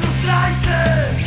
Lecz zdrajcy